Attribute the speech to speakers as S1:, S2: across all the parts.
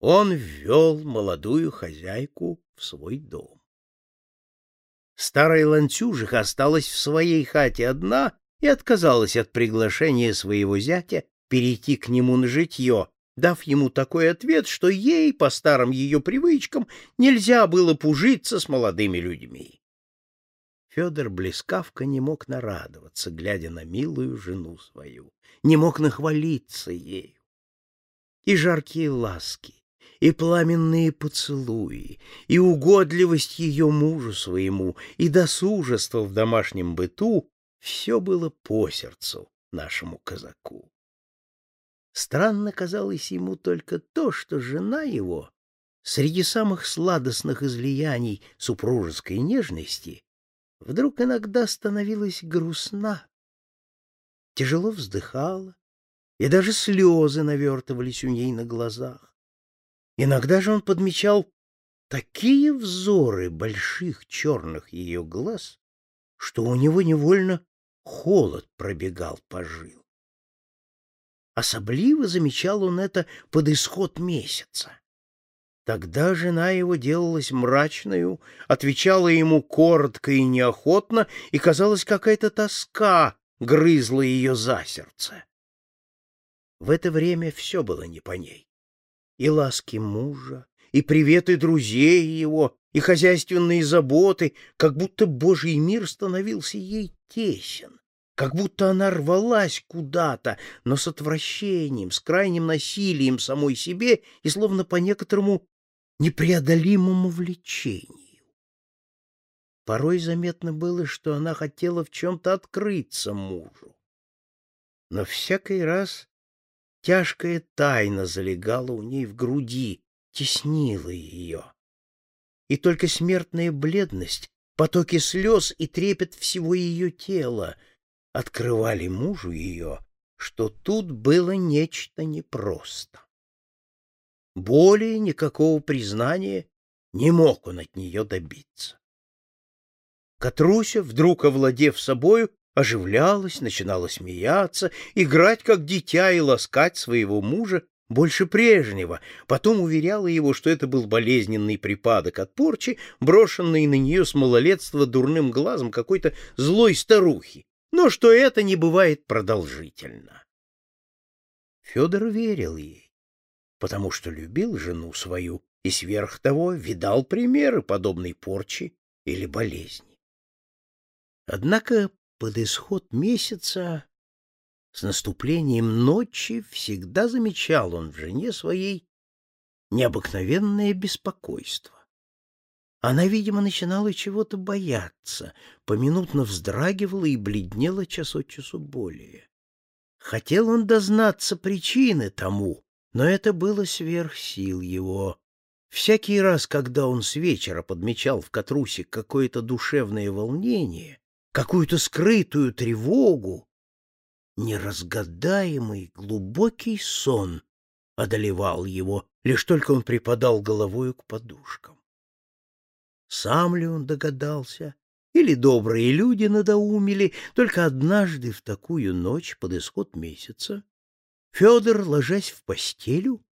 S1: он ввел молодую хозяйку в свой дом. Старая ланцюжиха осталась в своей хате одна и отказалась от приглашения своего зятя перейти к нему на житье, дав ему такой ответ, что ей, по старым ее привычкам, нельзя было пужиться с молодыми людьми. Федор Блескавка не мог нарадоваться, глядя на милую жену свою, не мог нахвалиться ею. И жаркие ласки, и пламенные поцелуи, и угодливость ее мужу своему, и досужество в домашнем быту — все было по сердцу нашему казаку. Странно казалось ему только то, что жена его, среди самых сладостных излияний супружеской нежности, вдруг иногда становилась грустна, тяжело вздыхала, и даже слезы навертывались у ней на глазах. Иногда же он подмечал такие взоры больших черных ее глаз, что у него невольно холод пробегал по жилам. Особливо замечал он это под исход месяца. Тогда жена его делалась мрачною, отвечала ему коротко и неохотно, и, казалось, какая-то тоска грызла ее за сердце. В это время все было не по ней. И ласки мужа, и приветы друзей его, и хозяйственные заботы, как будто Божий мир становился ей тесен как будто она рвалась куда-то, но с отвращением, с крайним насилием самой себе и словно по некоторому непреодолимому влечению. Порой заметно было, что она хотела в чем-то открыться мужу. Но всякий раз тяжкая тайна залегала у ней в груди, теснила ее. И только смертная бледность, потоки слез и трепет всего ее тела — открывали мужу ее, что тут было нечто непросто. Более никакого признания не мог он от нее добиться. Катруся, вдруг овладев собою, оживлялась, начинала смеяться, играть как дитя и ласкать своего мужа больше прежнего, потом уверяла его, что это был болезненный припадок от порчи, брошенный на нее с малолетства дурным глазом какой-то злой старухи, но что это не бывает продолжительно. Федор верил ей, потому что любил жену свою и сверх того видал примеры подобной порчи или болезни. Однако под исход месяца, с наступлением ночи, всегда замечал он в жене своей необыкновенное беспокойство. Она, видимо, начинала чего-то бояться, поминутно вздрагивала и бледнела час от часу более. Хотел он дознаться причины тому, но это было сверх сил его. Всякий раз, когда он с вечера подмечал в Катрусе какое-то душевное волнение, какую-то скрытую тревогу, неразгадаемый глубокий сон одолевал его, лишь только он припадал головою к подушкам. Сам ли он догадался, или добрые люди надоумили, только однажды в такую ночь под исход месяца Федор, ложась в постелю,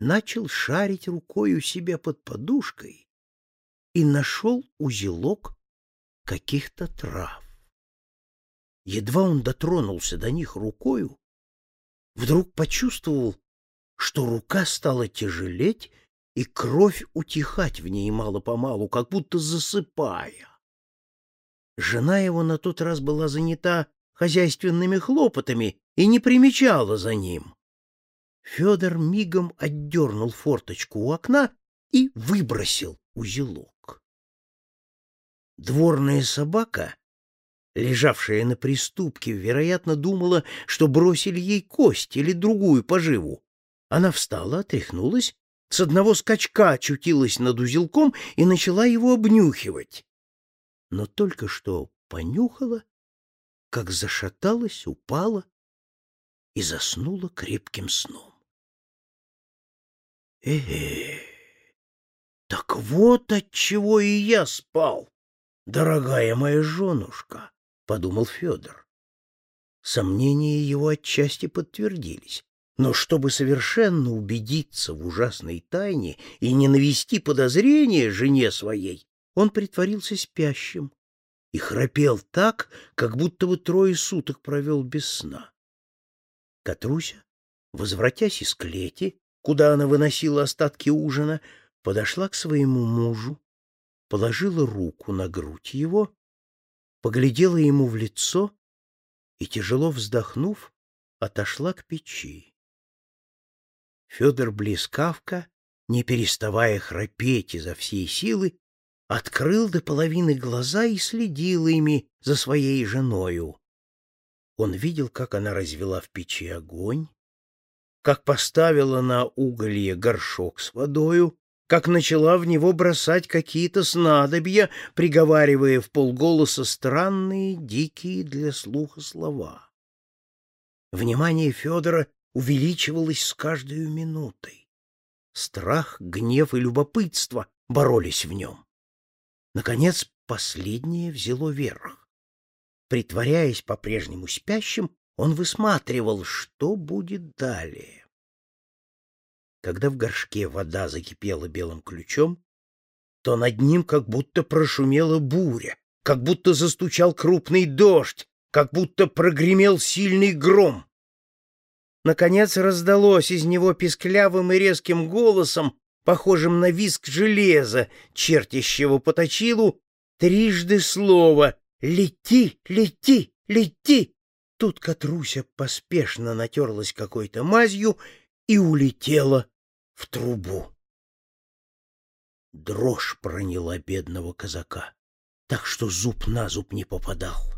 S1: начал шарить рукой у себя под подушкой и нашел узелок каких-то трав. Едва он дотронулся до них рукою, вдруг почувствовал, что рука стала тяжелеть и кровь утихать в ней мало-помалу, как будто засыпая. Жена его на тот раз была занята хозяйственными хлопотами и не примечала за ним. Федор мигом отдернул форточку у окна и выбросил узелок. Дворная собака, лежавшая на приступке, вероятно, думала, что бросили ей кость или другую поживу. Она встала, отряхнулась с одного скачка очутилась над узелком и начала его обнюхивать. Но только что понюхала, как зашаталась, упала и заснула крепким сном. э э так вот от чего и я спал, дорогая моя женушка, — подумал Федор. Сомнения его отчасти подтвердились. Но чтобы совершенно убедиться в ужасной тайне и не навести подозрения жене своей, он притворился спящим и храпел так, как будто бы трое суток провел без сна. Катруся, возвратясь из клети, куда она выносила остатки ужина, подошла к своему мужу, положила руку на грудь его, поглядела ему в лицо и, тяжело вздохнув, отошла к печи. Федор Блескавка, не переставая храпеть изо всей силы, открыл до половины глаза и следил ими за своей женою. Он видел, как она развела в печи огонь, как поставила на уголье горшок с водою, как начала в него бросать какие-то снадобья, приговаривая в полголоса странные, дикие для слуха слова. Внимание Федора увеличивалось с каждой минутой. Страх, гнев и любопытство боролись в нем. Наконец, последнее взяло верх. Притворяясь по-прежнему спящим, он высматривал, что будет далее. Когда в горшке вода закипела белым ключом, то над ним как будто прошумела буря, как будто застучал крупный дождь, как будто прогремел сильный гром. Наконец раздалось из него писклявым и резким голосом, похожим на визг железа, чертящего по точилу, трижды слово «Лети, лети, лети!» Тут Катруся поспешно натерлась какой-то мазью и улетела в трубу. Дрожь проняла бедного казака, так что зуб на зуб не попадал.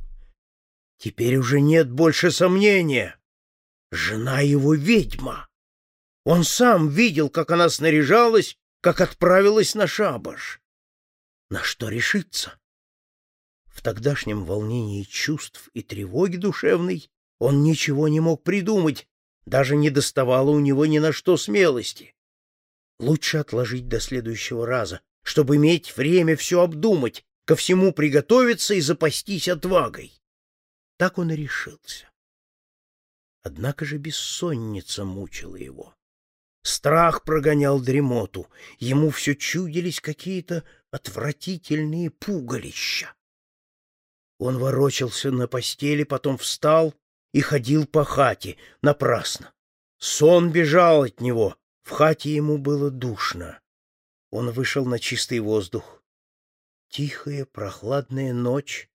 S1: Теперь уже нет больше сомнения. Жена его ведьма. Он сам видел, как она снаряжалась, как отправилась на шабаш. На что решиться? В тогдашнем волнении чувств и тревоги душевной он ничего не мог придумать, даже не доставало у него ни на что смелости. Лучше отложить до следующего раза, чтобы иметь время все обдумать, ко всему приготовиться и запастись отвагой. Так он и решился. Однако же бессонница мучила его. Страх прогонял дремоту, ему все чудились какие-то отвратительные пугалища. Он ворочался на постели, потом встал и ходил по хате, напрасно. Сон бежал от него, в хате ему было душно. Он вышел на чистый воздух. Тихая, прохладная ночь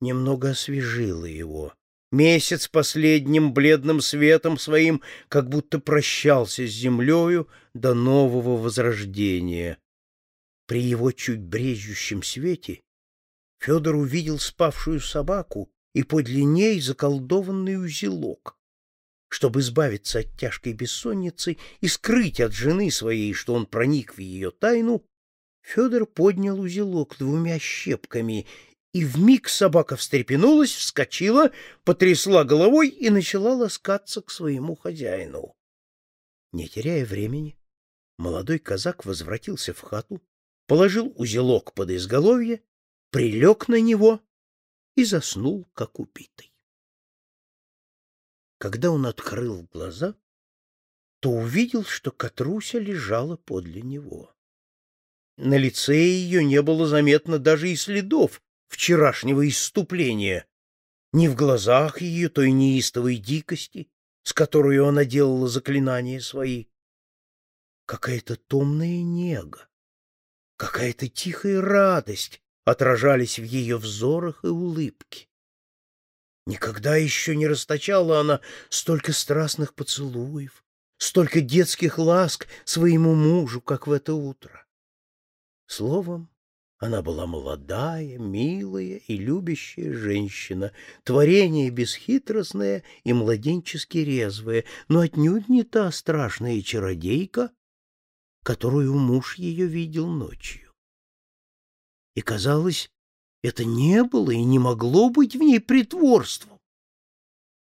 S1: немного освежила его. Месяц последним бледным светом своим как будто прощался с землею до нового возрождения. При его чуть брежущем свете Федор увидел спавшую собаку и подле ней заколдованный узелок. Чтобы избавиться от тяжкой бессонницы и скрыть от жены своей, что он проник в ее тайну, Федор поднял узелок двумя щепками, и вмиг собака встрепенулась, вскочила, потрясла головой и начала ласкаться к своему хозяину. Не теряя времени, молодой казак возвратился в хату, положил узелок под изголовье прилег на него и заснул, как убитый. Когда он открыл глаза, то увидел, что Катруся лежала подле него. На лице ее не было заметно даже и следов вчерашнего исступления, ни в глазах ее той неистовой дикости, с которой она делала заклинания свои. Какая-то томная нега, какая-то тихая радость отражались в ее взорах и улыбке. Никогда еще не расточала она столько страстных поцелуев, столько детских ласк своему мужу, как в это утро. Словом, она была молодая, милая и любящая женщина, творение бесхитростное и младенчески резвое, но отнюдь не та страшная чародейка, которую муж ее видел ночью и, казалось, это не было и не могло быть в ней притворством.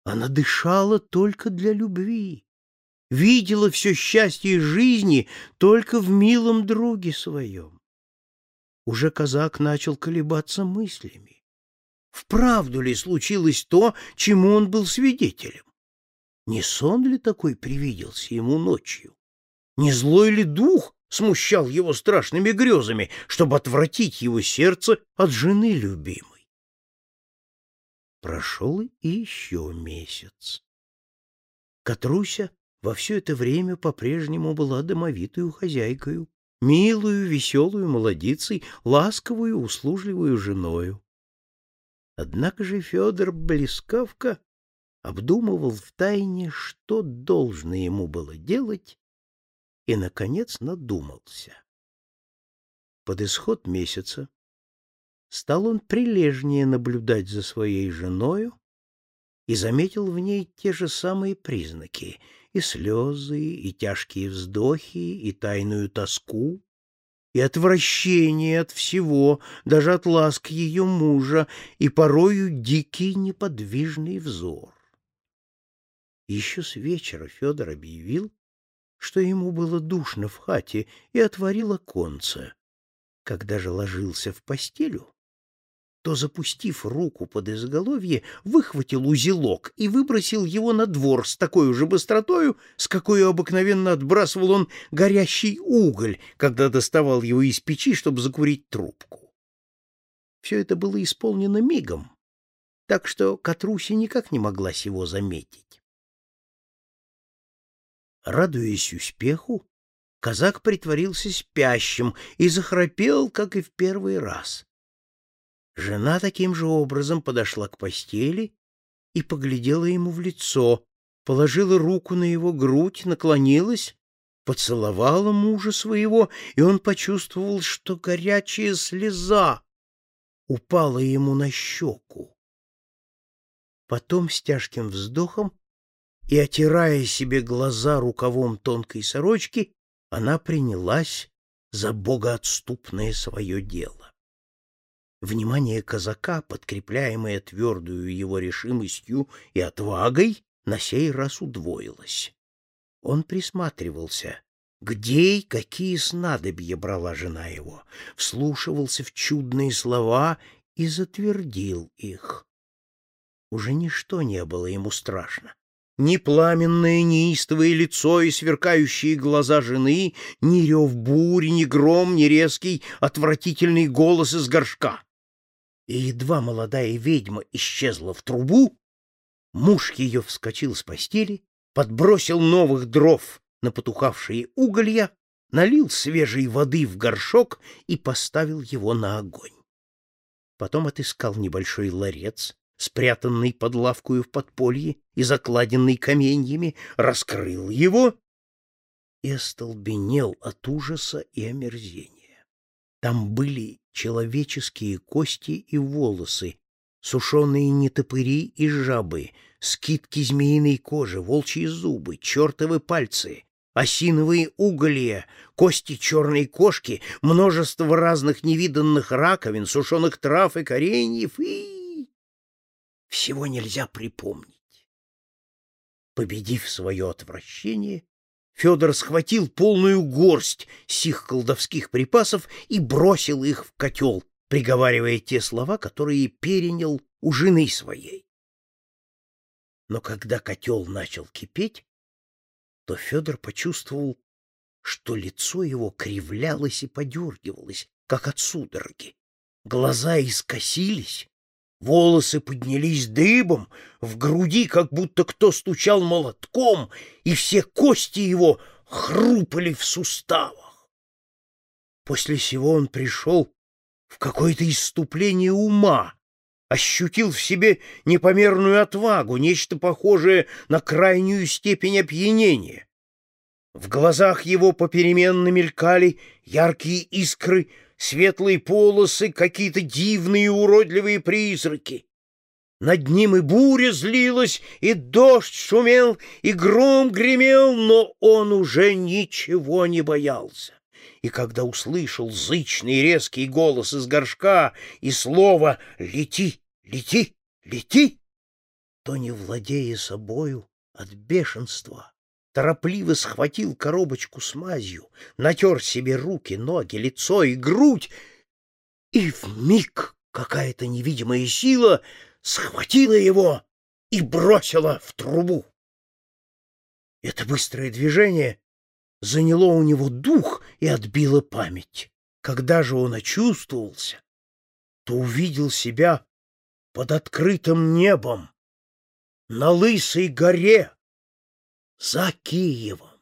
S1: Она дышала только для любви, видела все счастье жизни только в милом друге своем. Уже казак начал колебаться мыслями. Вправду ли случилось то, чему он был свидетелем? Не сон ли такой привиделся ему ночью? Не злой ли дух смущал его страшными грезами, чтобы отвратить его сердце от жены любимой? Прошел и еще месяц. Катруся во все это время по-прежнему была домовитую хозяйкою, милую, веселую молодицей, ласковую, услужливую женою. Однако же Федор Блескавка обдумывал втайне, что должно ему было делать, и, наконец, надумался. Под исход месяца стал он прилежнее наблюдать за своей женою и заметил в ней те же самые признаки — и слезы, и тяжкие вздохи, и тайную тоску, и отвращение от всего, даже от ласк ее мужа, и порою дикий неподвижный взор. Еще с вечера Федор объявил, что ему было душно в хате, и отворил оконце. Когда же ложился в постелю, то, запустив руку под изголовье, выхватил узелок и выбросил его на двор с такой же быстротою, с какой обыкновенно отбрасывал он горящий уголь, когда доставал его из печи, чтобы закурить трубку. Все это было исполнено мигом, так что Катруся никак не могла сего заметить. Радуясь успеху, казак притворился спящим и захрапел, как и в первый раз. Жена таким же образом подошла к постели и поглядела ему в лицо, положила руку на его грудь, наклонилась, поцеловала мужа своего, и он почувствовал, что горячая слеза упала ему на щеку. Потом с тяжким вздохом и, отирая себе глаза рукавом тонкой сорочки, она принялась за богоотступное свое дело. Внимание казака, подкрепляемое твердую его решимостью и отвагой, на сей раз удвоилось. Он присматривался, где и какие снадобья брала жена его, вслушивался в чудные слова и затвердил их. Уже ничто не было ему страшно. Ни пламенное неистовое лицо и сверкающие глаза жены, ни рев бури, ни гром, ни резкий отвратительный голос из горшка и едва молодая ведьма исчезла в трубу, муж ее вскочил с постели, подбросил новых дров на потухавшие уголья, налил свежей воды в горшок и поставил его на огонь. Потом отыскал небольшой ларец, спрятанный под лавкою в подполье и закладенный каменьями, раскрыл его и остолбенел от ужаса и омерзения. Там были человеческие кости и волосы, сушеные нетопыри и жабы, скидки змеиной кожи, волчьи зубы, чертовы пальцы, осиновые уголья, кости черной кошки, множество разных невиданных раковин, сушеных трав и кореньев и... Всего нельзя припомнить. Победив свое отвращение, Федор схватил полную горсть сих колдовских припасов и бросил их в котел, приговаривая те слова, которые перенял у жены своей. Но когда котел начал кипеть, то Федор почувствовал, что лицо его кривлялось и подергивалось, как от судороги. Глаза искосились, Волосы поднялись дыбом, в груди как будто кто стучал молотком, и все кости его хрупали в суставах. После сего он пришел в какое-то иступление ума, ощутил в себе непомерную отвагу, нечто похожее на крайнюю степень опьянения. В глазах его попеременно мелькали яркие искры светлые полосы, какие-то дивные уродливые призраки. Над ним и буря злилась, и дождь шумел, и гром гремел, но он уже ничего не боялся. И когда услышал зычный резкий голос из горшка и слово «Лети, лети, лети!», то, не владея собою от бешенства, торопливо схватил коробочку с мазью, натер себе руки, ноги, лицо и грудь, и в миг какая-то невидимая сила схватила его и бросила в трубу. Это быстрое движение заняло у него дух и отбило память. Когда же он очувствовался, то увидел себя под открытым небом, на Лысой горе, за Киевом.